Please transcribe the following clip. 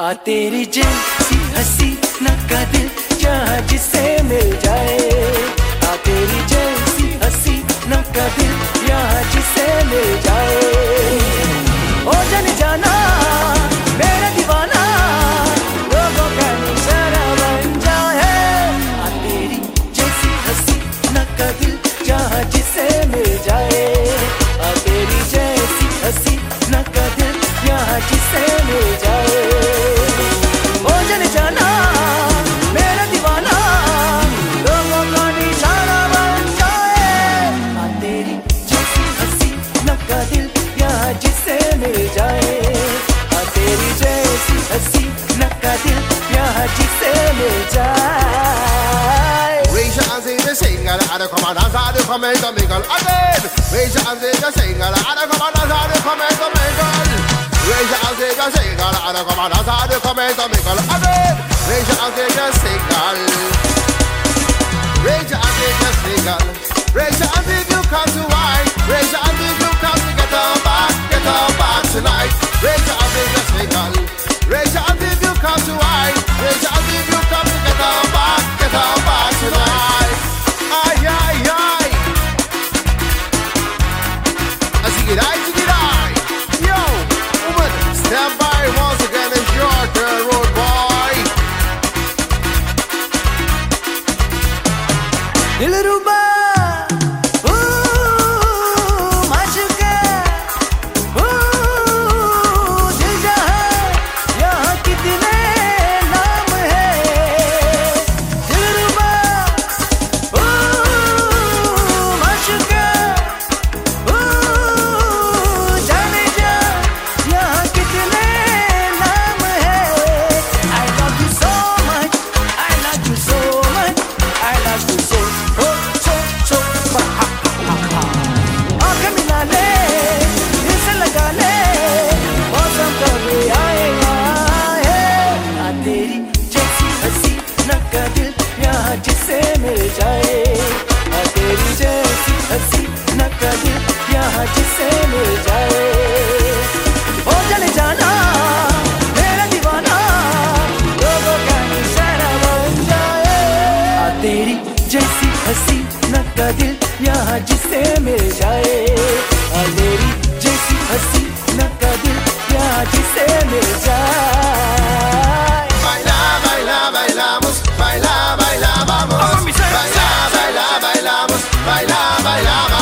आ तेरी जैसी हसी न का दिल जहाँ जिसे मिल जाए। And come come. Raise your hands in the single, come come. Raise your hands in the single, come come. Raise your hands in the single. Raise your hands in the single. Raise your hands if you come to Little जिसे मिल जाए। तेरी जैसी हँसी न कहीं, यहाँ जिसे मिल जाए। हो चले जाना, मेरा दीवाना, लोगों का निशाना बन जाए। तेरी जैसी हँसी न का यहाँ जिसे मिल जाए। bailaba.